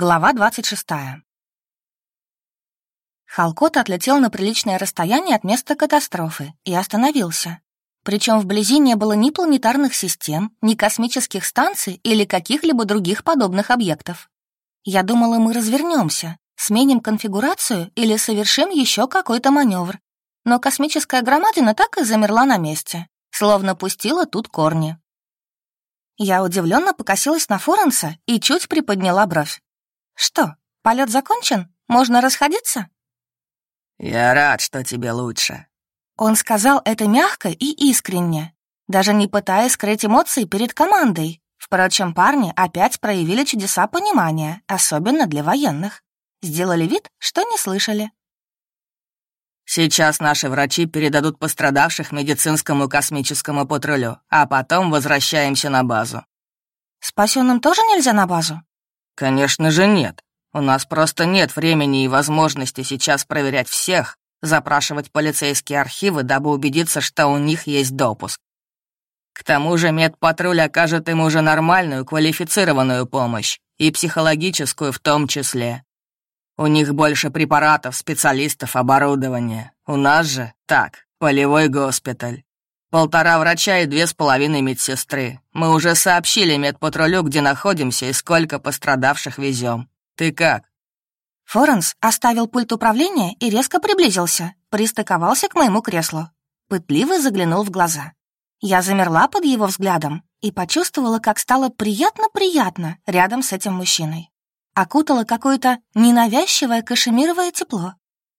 Глава 26. Халкот отлетел на приличное расстояние от места катастрофы и остановился. Причем вблизи не было ни планетарных систем, ни космических станций или каких-либо других подобных объектов. Я думала, мы развернемся, сменим конфигурацию или совершим еще какой-то маневр. Но космическая громадина так и замерла на месте, словно пустила тут корни. Я удивленно покосилась на Форенса и чуть приподняла бровь. «Что, полет закончен? Можно расходиться?» «Я рад, что тебе лучше». Он сказал это мягко и искренне, даже не пытаясь скрыть эмоции перед командой. Впрочем, парни опять проявили чудеса понимания, особенно для военных. Сделали вид, что не слышали. «Сейчас наши врачи передадут пострадавших медицинскому космическому патрулю, а потом возвращаемся на базу». «Спасенным тоже нельзя на базу?» «Конечно же нет. У нас просто нет времени и возможности сейчас проверять всех, запрашивать полицейские архивы, дабы убедиться, что у них есть допуск. К тому же медпатруль окажет им уже нормальную, квалифицированную помощь, и психологическую в том числе. У них больше препаратов, специалистов, оборудования. У нас же, так, полевой госпиталь. Полтора врача и две с половиной медсестры. Мы уже сообщили медпатрулю, где находимся и сколько пострадавших везем. Ты как?» Форенс оставил пульт управления и резко приблизился, пристыковался к моему креслу. Пытливо заглянул в глаза. Я замерла под его взглядом и почувствовала, как стало приятно-приятно рядом с этим мужчиной. Окутало какое-то ненавязчивое кашемировое тепло.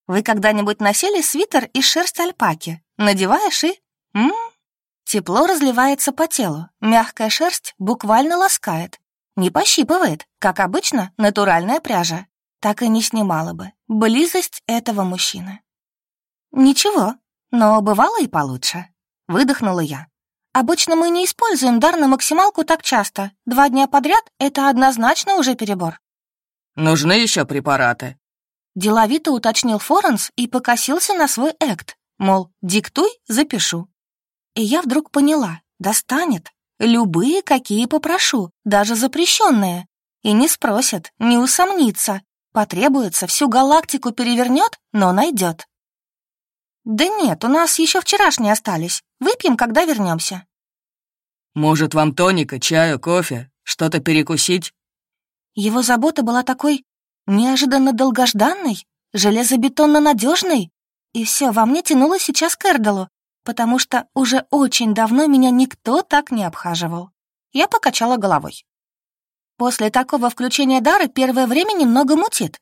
Вы когда-нибудь носили свитер из шерсти альпаки? Надеваешь и М? Тепло разливается по телу, мягкая шерсть буквально ласкает. Не пощипывает, как обычно, натуральная пряжа. Так и не снимала бы близость этого мужчины. Ничего, но бывало и получше. Выдохнула я. Обычно мы не используем дар на максималку так часто. Два дня подряд — это однозначно уже перебор. «Нужны еще препараты?» Деловито уточнил Форенс и покосился на свой экт. Мол, диктуй, запишу. И я вдруг поняла, достанет. Любые, какие попрошу, даже запрещенные. И не спросят, не усомнится. Потребуется, всю галактику перевернет, но найдет. Да нет, у нас еще вчерашние остались. Выпьем, когда вернемся. Может, вам тоника, чаю, кофе, что-то перекусить? Его забота была такой неожиданно долгожданной, железобетонно надежной, и все во мне тянуло сейчас к Эрдалу, потому что уже очень давно меня никто так не обхаживал. Я покачала головой. После такого включения дара первое время немного мутит.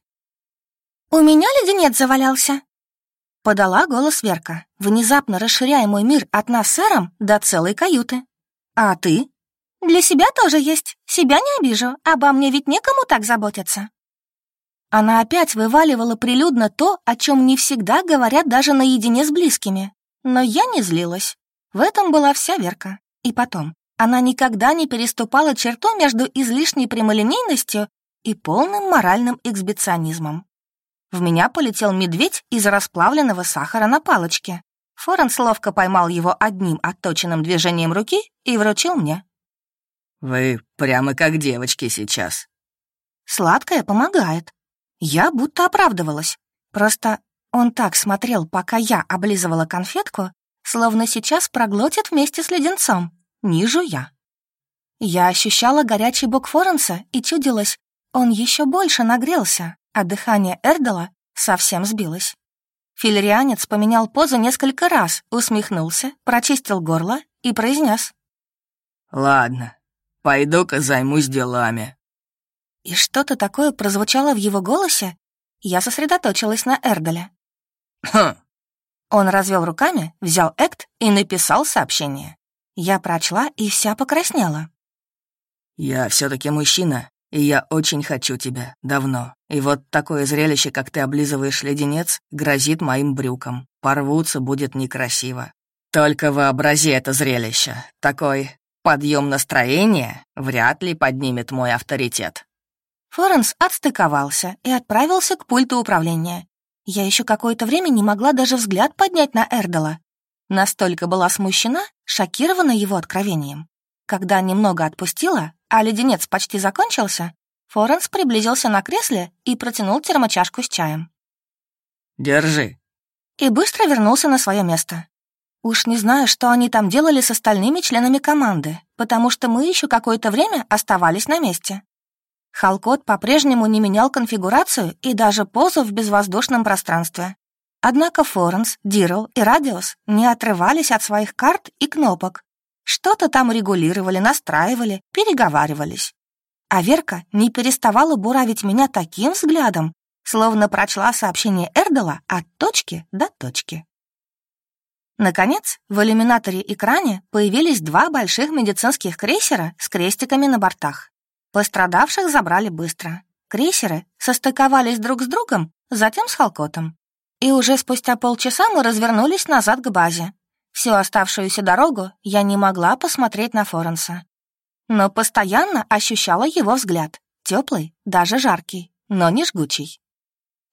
«У меня леденец завалялся», — подала голос Верка, внезапно расширяя мой мир от нас с Эром до целой каюты. «А ты?» «Для себя тоже есть. Себя не обижу. Обо мне ведь некому так заботиться». Она опять вываливала прилюдно то, о чем не всегда говорят даже наедине с близкими. Но я не злилась. В этом была вся Верка. И потом, она никогда не переступала черту между излишней прямолинейностью и полным моральным эксбиционизмом. В меня полетел медведь из расплавленного сахара на палочке. Форенс ловко поймал его одним отточенным движением руки и вручил мне. «Вы прямо как девочки сейчас». Сладкое помогает. Я будто оправдывалась. Просто он так смотрел, пока я облизывала конфетку, словно сейчас проглотит вместе с леденцом, не жуя. Я ощущала горячий бок Форенса и чудилась, он еще больше нагрелся, а дыхание Эрдала совсем сбилось. Филерианец поменял позу несколько раз, усмехнулся, прочистил горло и произнес. «Ладно, пойду-ка займусь делами». И что-то такое прозвучало в его голосе. Я сосредоточилась на Эрдале. «Хм». Он развел руками, взял экт и написал сообщение. Я прочла и вся покраснела. «Я все таки мужчина, и я очень хочу тебя. Давно. И вот такое зрелище, как ты облизываешь леденец, грозит моим брюкам. Порвутся будет некрасиво. Только вообрази это зрелище. Такой подъем настроения вряд ли поднимет мой авторитет». Форенс отстыковался и отправился к пульту управления. Я еще какое-то время не могла даже взгляд поднять на Эрдала. Настолько была смущена, шокирована его откровением. Когда немного отпустила, а леденец почти закончился, Форенс приблизился на кресле и протянул термочашку с чаем. «Держи». И быстро вернулся на свое место. Уж не знаю, что они там делали с остальными членами команды, потому что мы еще какое-то время оставались на месте. Халкот по-прежнему не менял конфигурацию и даже позу в безвоздушном пространстве. Однако Форенс, Дирл и Радиус не отрывались от своих карт и кнопок. Что-то там регулировали, настраивали, переговаривались. А Верка не переставала буравить меня таким взглядом, словно прочла сообщение Эрдела от точки до точки. Наконец, в иллюминаторе-экране появились два больших медицинских крейсера с крестиками на бортах. Пострадавших забрали быстро. Крейсеры состыковались друг с другом, затем с Халкотом. И уже спустя полчаса мы развернулись назад к базе. Всю оставшуюся дорогу я не могла посмотреть на Форенса. Но постоянно ощущала его взгляд. Теплый, даже жаркий, но не жгучий.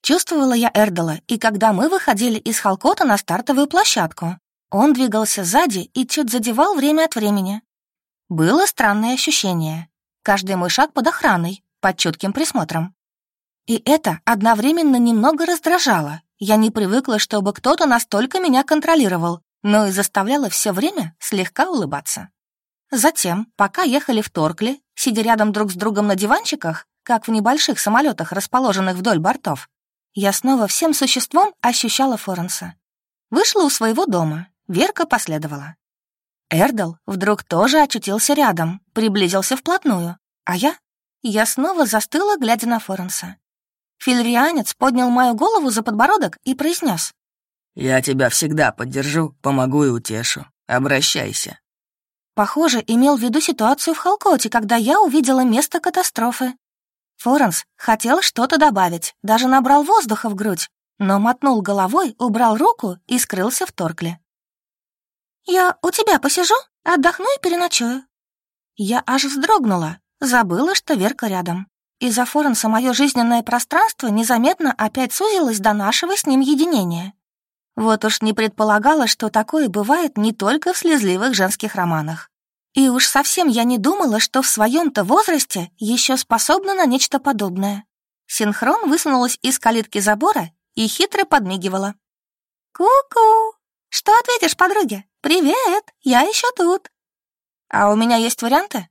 Чувствовала я Эрдела, и когда мы выходили из Халкота на стартовую площадку, он двигался сзади и чуть задевал время от времени. Было странное ощущение. Каждый мой шаг под охраной, под чутким присмотром. И это одновременно немного раздражало. Я не привыкла, чтобы кто-то настолько меня контролировал, но и заставляла все время слегка улыбаться. Затем, пока ехали в Торкле, сидя рядом друг с другом на диванчиках, как в небольших самолетах, расположенных вдоль бортов, я снова всем существом ощущала Форенса. Вышла у своего дома, Верка последовала. Эрдл вдруг тоже очутился рядом, приблизился вплотную, а я... Я снова застыла, глядя на Форенса. Фильрианец поднял мою голову за подбородок и произнес. «Я тебя всегда поддержу, помогу и утешу. Обращайся». Похоже, имел в виду ситуацию в Халкоте, когда я увидела место катастрофы. Форенс хотел что-то добавить, даже набрал воздуха в грудь, но мотнул головой, убрал руку и скрылся в торкле. «Я у тебя посижу, отдохну и переночую». Я аж вздрогнула, забыла, что Верка рядом. Из-за Форенса мое жизненное пространство незаметно опять сузилось до нашего с ним единения. Вот уж не предполагала, что такое бывает не только в слезливых женских романах. И уж совсем я не думала, что в своем-то возрасте еще способна на нечто подобное. Синхрон высунулась из калитки забора и хитро подмигивала. «Ку-ку! Что ответишь, подруге? Привет, я еще тут!» «А у меня есть варианты?»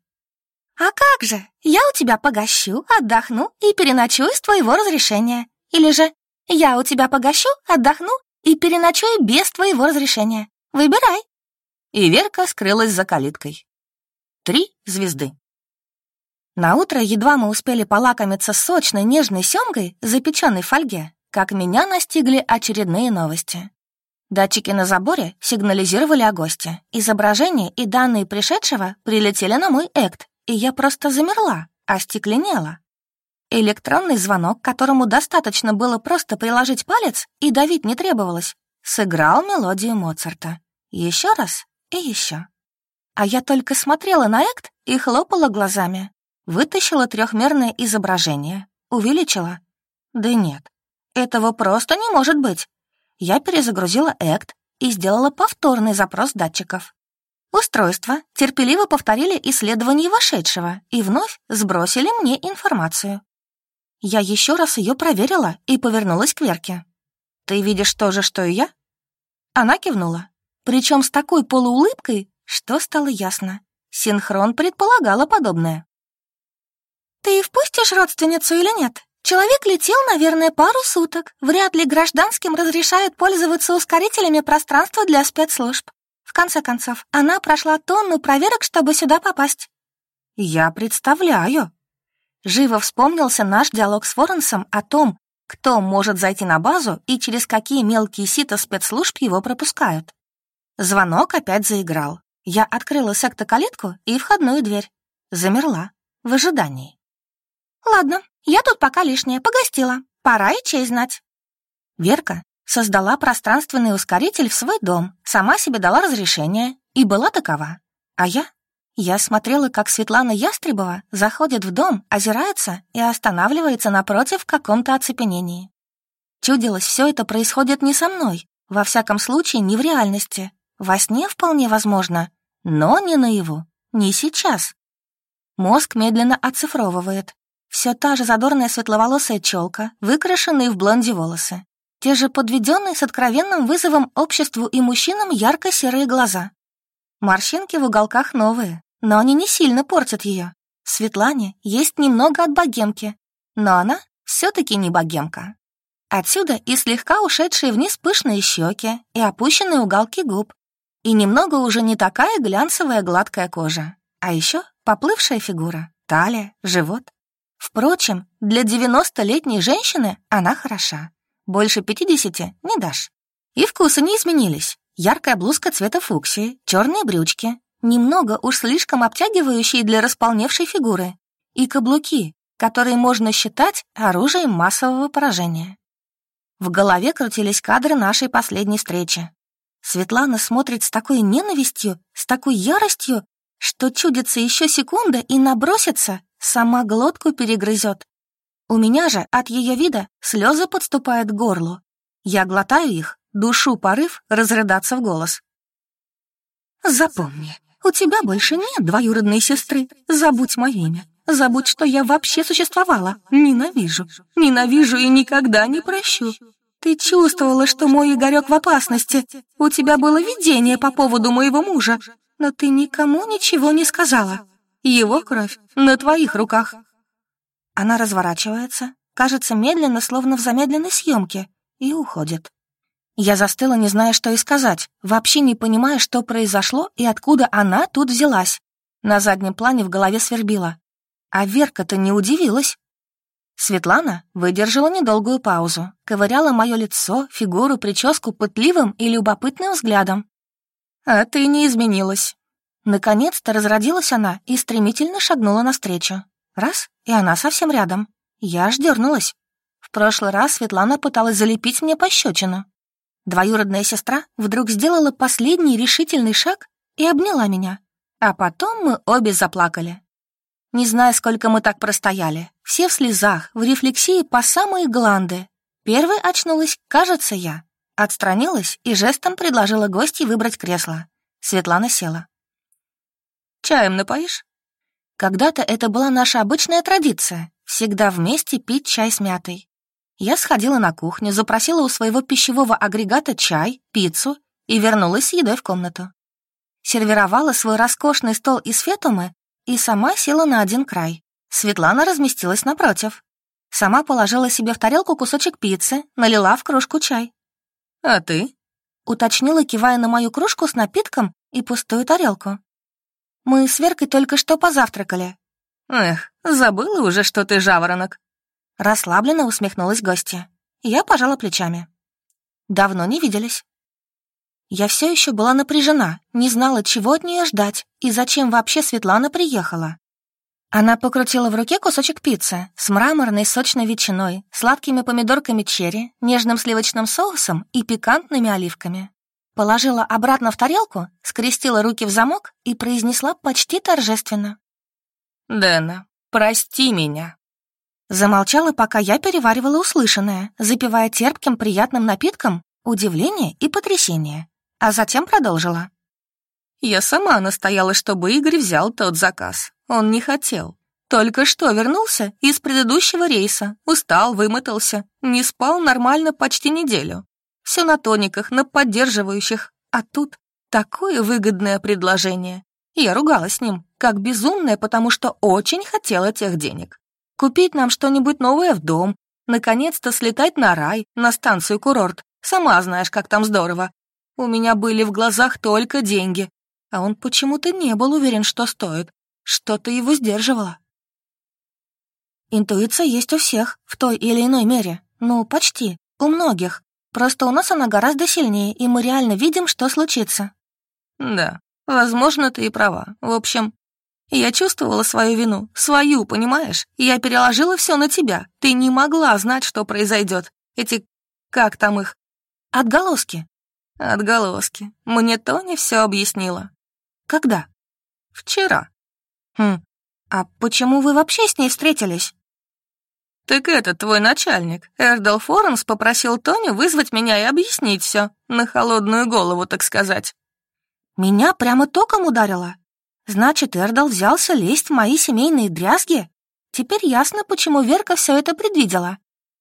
«А как же? Я у тебя погощу, отдохну и переночую с твоего разрешения. Или же я у тебя погощу, отдохну и переночую без твоего разрешения. Выбирай!» И Верка скрылась за калиткой. Три звезды. На утро едва мы успели полакомиться сочной нежной семгой, запеченной в фольге, как меня настигли очередные новости. Датчики на заборе сигнализировали о госте. Изображение и данные пришедшего прилетели на мой экт, и я просто замерла, остекленела. Электронный звонок, которому достаточно было просто приложить палец и давить не требовалось, сыграл мелодию Моцарта. Еще раз и еще. А я только смотрела на экт и хлопала глазами. Вытащила трехмерное изображение, увеличила. Да нет, этого просто не может быть. Я перезагрузила экт и сделала повторный запрос датчиков. Устройства терпеливо повторили исследование вошедшего и вновь сбросили мне информацию. Я еще раз ее проверила и повернулась к Верке. «Ты видишь то же, что и я?» Она кивнула, причем с такой полуулыбкой, что стало ясно. Синхрон предполагала подобное. «Ты впустишь родственницу или нет? Человек летел, наверное, пару суток. Вряд ли гражданским разрешают пользоваться ускорителями пространства для спецслужб. В конце концов, она прошла тонну проверок, чтобы сюда попасть». «Я представляю». Живо вспомнился наш диалог с Форенсом о том, кто может зайти на базу и через какие мелкие сита спецслужб его пропускают. Звонок опять заиграл. Я открыла секта-калитку и входную дверь. Замерла, в ожидании. «Ладно, я тут пока лишняя, погостила. Пора и честь знать». Верка создала пространственный ускоритель в свой дом, сама себе дала разрешение и была такова. А я? Я смотрела, как Светлана Ястребова заходит в дом, озирается и останавливается напротив в каком-то оцепенении. Чудилось, все это происходит не со мной, во всяком случае не в реальности, во сне вполне возможно, но не наяву, не сейчас. Мозг медленно оцифровывает. Все та же задорная светловолосая челка, выкрашенные в блонде волосы. Те же подведенные с откровенным вызовом обществу и мужчинам ярко-серые глаза. Морщинки в уголках новые, но они не сильно портят ее. Светлане есть немного от богемки, но она все-таки не богемка. Отсюда и слегка ушедшие вниз пышные щеки и опущенные уголки губ, и немного уже не такая глянцевая гладкая кожа, а еще поплывшая фигура, талия, живот. Впрочем, для 90-летней женщины она хороша. Больше 50 не дашь. И вкусы не изменились. Яркая блузка цвета фуксии, черные брючки, немного уж слишком обтягивающие для располневшей фигуры, и каблуки, которые можно считать оружием массового поражения. В голове крутились кадры нашей последней встречи. Светлана смотрит с такой ненавистью, с такой яростью, что чудится еще секунда и набросится, сама глотку перегрызет. У меня же от ее вида слезы подступают к горлу. Я глотаю их, душу порыв разрыдаться в голос. «Запомни, у тебя больше нет двоюродной сестры. Забудь мое имя. Забудь, что я вообще существовала. Ненавижу. Ненавижу и никогда не прощу. Ты чувствовала, что мой Игорек в опасности. У тебя было видение по поводу моего мужа, но ты никому ничего не сказала. Его кровь на твоих руках. Она разворачивается, кажется медленно, словно в замедленной съемке, и уходит. Я застыла, не зная, что и сказать, вообще не понимая, что произошло и откуда она тут взялась. На заднем плане в голове свербила. А Верка-то не удивилась. Светлана выдержала недолгую паузу, ковыряла мое лицо, фигуру, прическу пытливым и любопытным взглядом. «А ты не изменилась». Наконец-то разродилась она и стремительно шагнула навстречу. Раз, и она совсем рядом. Я аж дернулась. В прошлый раз Светлана пыталась залепить мне пощечину. Двоюродная сестра вдруг сделала последний решительный шаг и обняла меня. А потом мы обе заплакали. Не знаю, сколько мы так простояли. Все в слезах, в рефлексии по самые гланды. Первой очнулась, кажется, я. Отстранилась и жестом предложила гостей выбрать кресло. Светлана села. «Чаем напоишь?» Когда-то это была наша обычная традиция — всегда вместе пить чай с мятой. Я сходила на кухню, запросила у своего пищевого агрегата чай, пиццу и вернулась с едой в комнату. Сервировала свой роскошный стол из фетумы и сама села на один край. Светлана разместилась напротив. Сама положила себе в тарелку кусочек пиццы, налила в кружку чай. «А ты?» — уточнила, кивая на мою кружку с напитком и пустую тарелку. «Мы с Веркой только что позавтракали». «Эх, забыла уже, что ты жаворонок». Расслабленно усмехнулась гостья. Я пожала плечами. «Давно не виделись». Я все еще была напряжена, не знала, чего от нее ждать и зачем вообще Светлана приехала. Она покрутила в руке кусочек пиццы с мраморной сочной ветчиной, сладкими помидорками черри, нежным сливочным соусом и пикантными оливками. Положила обратно в тарелку, скрестила руки в замок и произнесла почти торжественно. «Дэна, прости меня». Замолчала, пока я переваривала услышанное, запивая терпким приятным напитком удивление и потрясение а затем продолжила. Я сама настояла, чтобы Игорь взял тот заказ. Он не хотел. Только что вернулся из предыдущего рейса, устал, вымотался, не спал нормально почти неделю. Все на тониках, на поддерживающих, а тут такое выгодное предложение. Я ругалась с ним, как безумная, потому что очень хотела тех денег. Купить нам что-нибудь новое в дом, наконец-то слетать на рай, на станцию-курорт. Сама знаешь, как там здорово. У меня были в глазах только деньги, а он почему-то не был уверен, что стоит. Что-то его сдерживало. Интуиция есть у всех, в той или иной мере. Ну, почти, у многих. Просто у нас она гораздо сильнее, и мы реально видим, что случится. Да, возможно, ты и права. В общем, я чувствовала свою вину, свою, понимаешь? Я переложила все на тебя. Ты не могла знать, что произойдет. Эти, как там их, отголоски. Отголоски. Мне Тони все объяснила. Когда? Вчера. Хм, а почему вы вообще с ней встретились? Так это твой начальник. Эрдал Форенс попросил Тони вызвать меня и объяснить все, на холодную голову, так сказать. Меня прямо током ударило. Значит, Эрдал взялся лезть в мои семейные дрязги? Теперь ясно, почему Верка все это предвидела.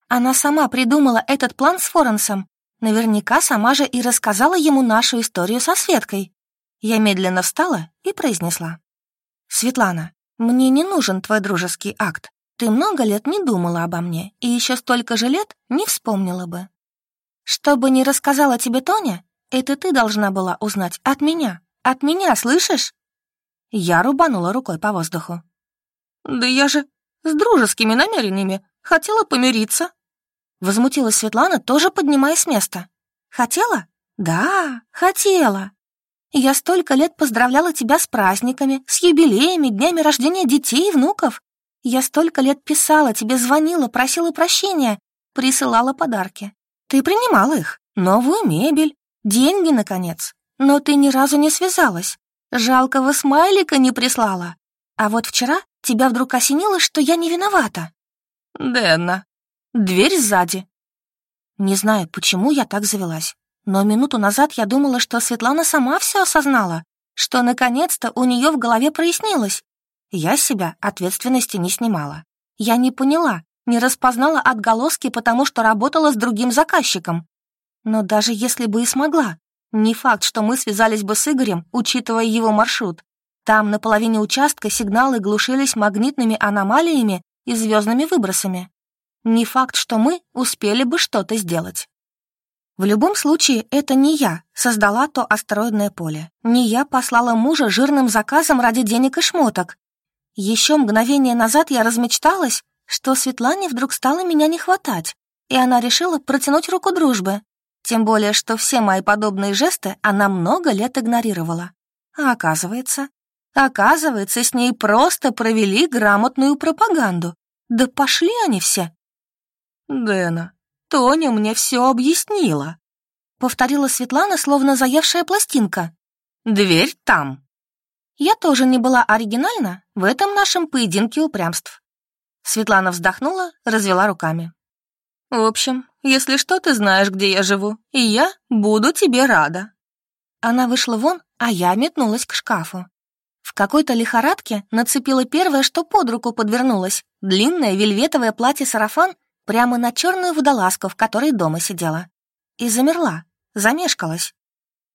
Она сама придумала этот план с Форенсом. Наверняка сама же и рассказала ему нашу историю со Светкой. Я медленно встала и произнесла. «Светлана, мне не нужен твой дружеский акт. Ты много лет не думала обо мне, и еще столько же лет не вспомнила бы. Что бы ни рассказала тебе Тоня, это ты должна была узнать от меня. От меня, слышишь?» Я рубанула рукой по воздуху. «Да я же с дружескими намерениями хотела помириться». Возмутилась Светлана, тоже поднимаясь с места. «Хотела? Да, хотела. Я столько лет поздравляла тебя с праздниками, с юбилеями, днями рождения детей и внуков. Я столько лет писала тебе, звонила, просила прощения, присылала подарки. Ты принимала их, новую мебель, деньги, наконец. Но ты ни разу не связалась. Жалкого смайлика не прислала. А вот вчера тебя вдруг осенило, что я не виновата. Дэнна. Дверь сзади. Не знаю, почему я так завелась. Но минуту назад я думала, что Светлана сама все осознала, что наконец-то у нее в голове прояснилось. Я себя ответственности не снимала. Я не поняла, не распознала отголоски, потому что работала с другим заказчиком. Но даже если бы и смогла, не факт, что мы связались бы с Игорем, учитывая его маршрут. Там на половине участка сигналы глушились магнитными аномалиями и звездными выбросами. Не факт, что мы успели бы что-то сделать. В любом случае, это не я создала то астероидное поле. Не я послала мужа жирным заказом ради денег и шмоток. Еще мгновение назад я размечталась, что Светлане вдруг стало меня не хватать, и она решила протянуть руку дружбы. Тем более, что все мои подобные жесты она много лет игнорировала. А оказывается... Оказывается, с ней просто провели грамотную пропаганду. Да пошли они все. «Дэна, Тоня мне все объяснила», — повторила Светлана, словно заевшая пластинка. «Дверь там». Я тоже не была оригинальна в этом нашем поединке упрямств. Светлана вздохнула, развела руками. «В общем, если что, ты знаешь, где я живу, и я буду тебе рада». Она вышла вон, а я метнулась к шкафу. В какой-то лихорадке нацепила первое, что под руку подвернулось, длинное вельветовое платье-сарафан прямо на черную водолазку, в которой дома сидела. И замерла, замешкалась.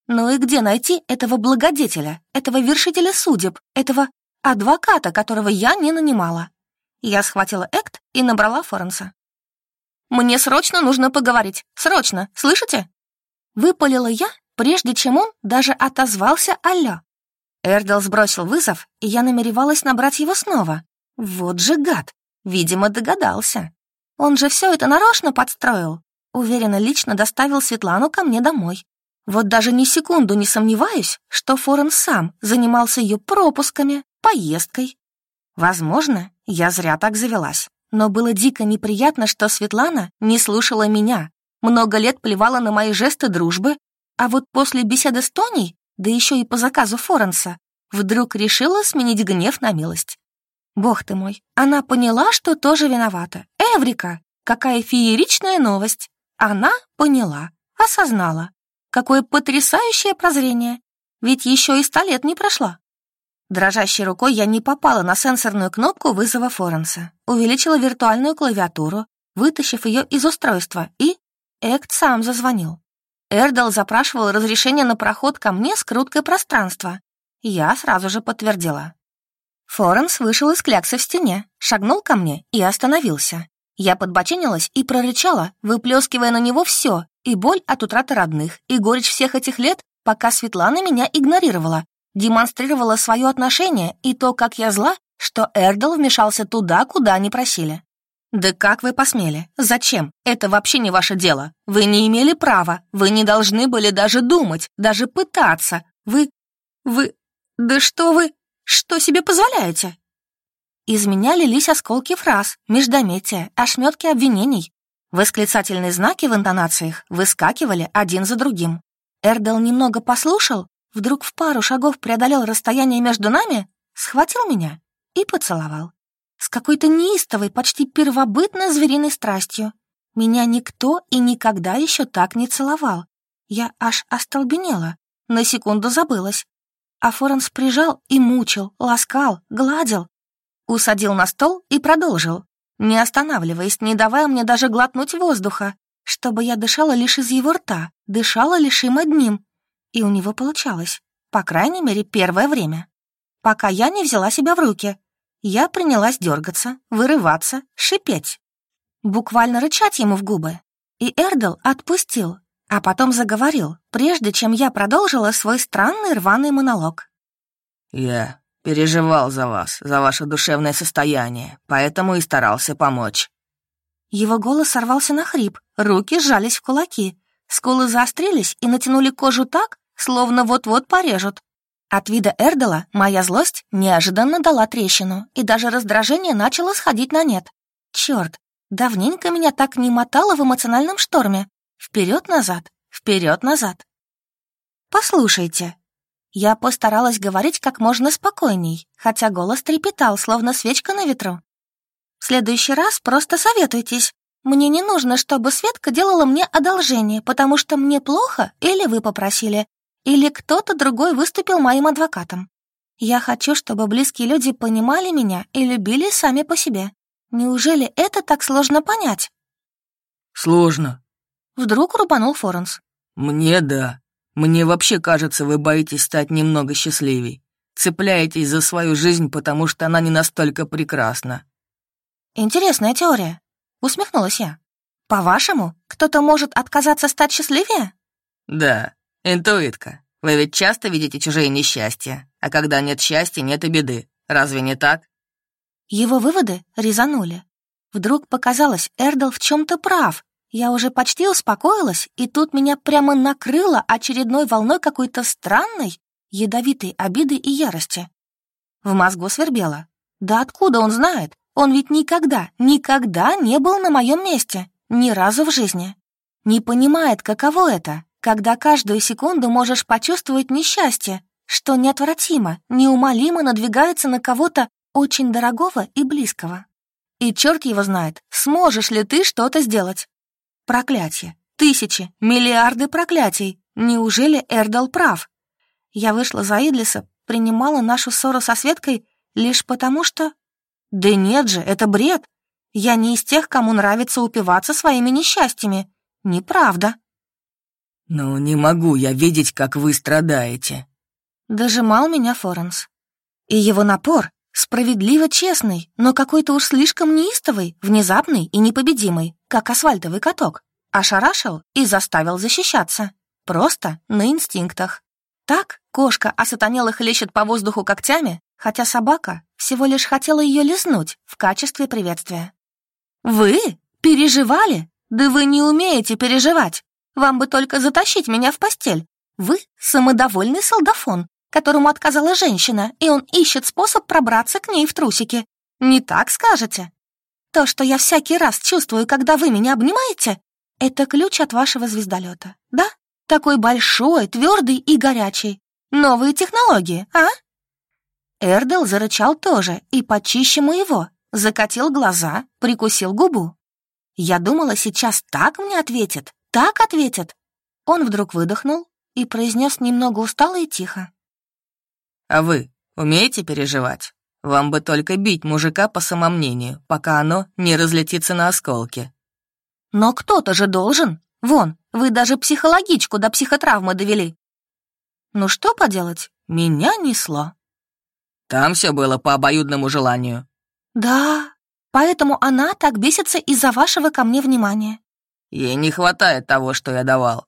Ну и где найти этого благодетеля, этого вершителя судеб, этого адвоката, которого я не нанимала? Я схватила Экт и набрала Форенса. «Мне срочно нужно поговорить. Срочно, слышите?» Выпалила я, прежде чем он даже отозвался «Алло». Эрдел сбросил вызов, и я намеревалась набрать его снова. Вот же гад! Видимо, догадался. Он же все это нарочно подстроил. Уверенно лично доставил Светлану ко мне домой. Вот даже ни секунду не сомневаюсь, что Форен сам занимался ее пропусками, поездкой. Возможно, я зря так завелась. Но было дико неприятно, что Светлана не слушала меня, много лет плевала на мои жесты дружбы, а вот после беседы с Тоней, да еще и по заказу Форенса, вдруг решила сменить гнев на милость. Бог ты мой, она поняла, что тоже виновата. Эврика! Какая фееричная новость! Она поняла, осознала. Какое потрясающее прозрение! Ведь еще и ста лет не прошло. Дрожащей рукой я не попала на сенсорную кнопку вызова Форенса, увеличила виртуальную клавиатуру, вытащив ее из устройства, и Экт сам зазвонил. Эрдал запрашивал разрешение на проход ко мне с круткой пространства. Я сразу же подтвердила. Форенс вышел из кляксы в стене, шагнул ко мне и остановился. Я подбоченилась и прорычала, выплескивая на него все, и боль от утраты родных, и горечь всех этих лет, пока Светлана меня игнорировала, демонстрировала свое отношение и то, как я зла, что Эрдл вмешался туда, куда не просили. «Да как вы посмели? Зачем? Это вообще не ваше дело. Вы не имели права. Вы не должны были даже думать, даже пытаться. Вы... вы... Да что вы... Что себе позволяете?» Из меня лились осколки фраз, междометия, ошметки обвинений. Восклицательные знаки в интонациях выскакивали один за другим. Эрдел немного послушал, вдруг в пару шагов преодолел расстояние между нами, схватил меня и поцеловал. С какой-то неистовой, почти первобытно звериной страстью. Меня никто и никогда еще так не целовал. Я аж остолбенела, на секунду забылась. А Форенс прижал и мучил, ласкал, гладил. Усадил на стол и продолжил, не останавливаясь, не давая мне даже глотнуть воздуха, чтобы я дышала лишь из его рта, дышала лишь им одним. И у него получалось, по крайней мере, первое время. Пока я не взяла себя в руки, я принялась дергаться, вырываться, шипеть. Буквально рычать ему в губы. И Эрдл отпустил, а потом заговорил, прежде чем я продолжила свой странный рваный монолог. «Я переживал за вас, за ваше душевное состояние, поэтому и старался помочь». Его голос сорвался на хрип, руки сжались в кулаки, скулы заострились и натянули кожу так, словно вот-вот порежут. От вида Эрдела моя злость неожиданно дала трещину, и даже раздражение начало сходить на нет. Черт, давненько меня так не мотало в эмоциональном шторме. Вперед-назад, вперед-назад. Послушайте. Я постаралась говорить как можно спокойней, хотя голос трепетал, словно свечка на ветру. В следующий раз просто советуйтесь. Мне не нужно, чтобы Светка делала мне одолжение, потому что мне плохо или вы попросили, или кто-то другой выступил моим адвокатом. Я хочу, чтобы близкие люди понимали меня и любили сами по себе. Неужели это так сложно понять? Сложно. Вдруг рубанул Форенс. Мне да. Мне вообще кажется, вы боитесь стать немного счастливей. Цепляетесь за свою жизнь, потому что она не настолько прекрасна. Интересная теория. Усмехнулась я. По-вашему, кто-то может отказаться стать счастливее? Да, «Интуитка, вы ведь часто видите чужие несчастья, а когда нет счастья, нет и беды. Разве не так?» Его выводы резанули. Вдруг показалось, Эрдл в чем-то прав. Я уже почти успокоилась, и тут меня прямо накрыло очередной волной какой-то странной, ядовитой обиды и ярости. В мозгу свербело. Да откуда он знает? Он ведь никогда, никогда не был на моем месте. Ни разу в жизни. Не понимает, каково это когда каждую секунду можешь почувствовать несчастье, что неотвратимо, неумолимо надвигается на кого-то очень дорогого и близкого. И черт его знает, сможешь ли ты что-то сделать. Проклятие. Тысячи, миллиарды проклятий. Неужели Эрдал прав? Я вышла за Идлиса, принимала нашу ссору со Светкой лишь потому, что... Да нет же, это бред. Я не из тех, кому нравится упиваться своими несчастьями. Неправда. «Ну, не могу я видеть, как вы страдаете», — дожимал меня Форенс. И его напор справедливо честный, но какой-то уж слишком неистовый, внезапный и непобедимый, как асфальтовый каток. Ошарашил и заставил защищаться. Просто на инстинктах. Так кошка осатанела хлещет по воздуху когтями, хотя собака всего лишь хотела ее лизнуть в качестве приветствия. «Вы? Переживали? Да вы не умеете переживать!» Вам бы только затащить меня в постель. Вы самодовольный солдафон, которому отказала женщина, и он ищет способ пробраться к ней в трусики. Не так скажете? То, что я всякий раз чувствую, когда вы меня обнимаете, это ключ от вашего звездолета, да? Такой большой, твердый и горячий. Новые технологии, а? Эрдел зарычал тоже и почище моего, закатил глаза, прикусил губу. Я думала, сейчас так мне ответит, так ответят?» Он вдруг выдохнул и произнес немного устало и тихо. «А вы умеете переживать? Вам бы только бить мужика по самомнению, пока оно не разлетится на осколки». «Но кто-то же должен. Вон, вы даже психологичку до психотравмы довели». «Ну что поделать, меня несло». «Там все было по обоюдному желанию». «Да, поэтому она так бесится из-за вашего ко мне внимания. Ей не хватает того, что я давал.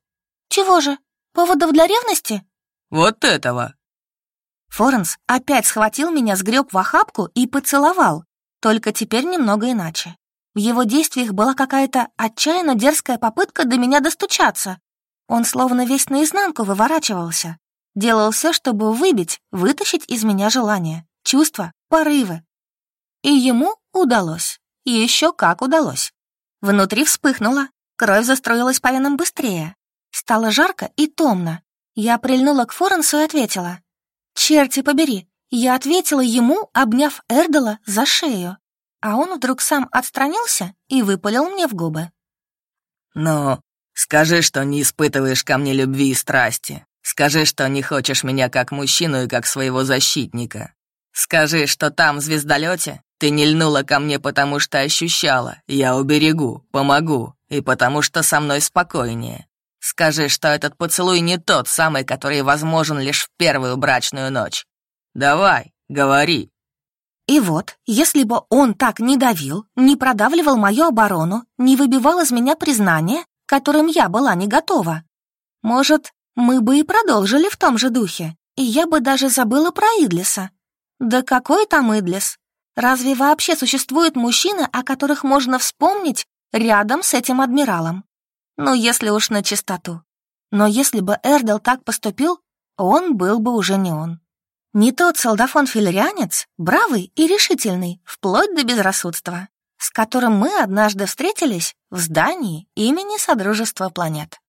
Чего же? Поводов для ревности? Вот этого. Форенс опять схватил меня, сгреб в охапку и поцеловал, только теперь немного иначе. В его действиях была какая-то отчаянно дерзкая попытка до меня достучаться. Он словно весь наизнанку выворачивался. Делал все, чтобы выбить, вытащить из меня желание, чувства, порывы. И ему удалось. И еще как удалось. Внутри вспыхнуло, Кровь застроилась по венам быстрее. Стало жарко и томно. Я прильнула к Форенсу и ответила. «Черти побери!» Я ответила ему, обняв Эрдела за шею. А он вдруг сам отстранился и выпалил мне в губы. «Ну, скажи, что не испытываешь ко мне любви и страсти. Скажи, что не хочешь меня как мужчину и как своего защитника. Скажи, что там, в звездолете, Ты не льнула ко мне, потому что ощущала. Я уберегу, помогу, и потому что со мной спокойнее. Скажи, что этот поцелуй не тот самый, который возможен лишь в первую брачную ночь. Давай, говори». И вот, если бы он так не давил, не продавливал мою оборону, не выбивал из меня признание, которым я была не готова, может, мы бы и продолжили в том же духе, и я бы даже забыла про Идлиса. Да какой там Идлис? Разве вообще существуют мужчины, о которых можно вспомнить рядом с этим адмиралом? Ну, если уж на чистоту. Но если бы Эрдел так поступил, он был бы уже не он. Не тот солдафон-филерянец, бравый и решительный, вплоть до безрассудства, с которым мы однажды встретились в здании имени Содружества планет.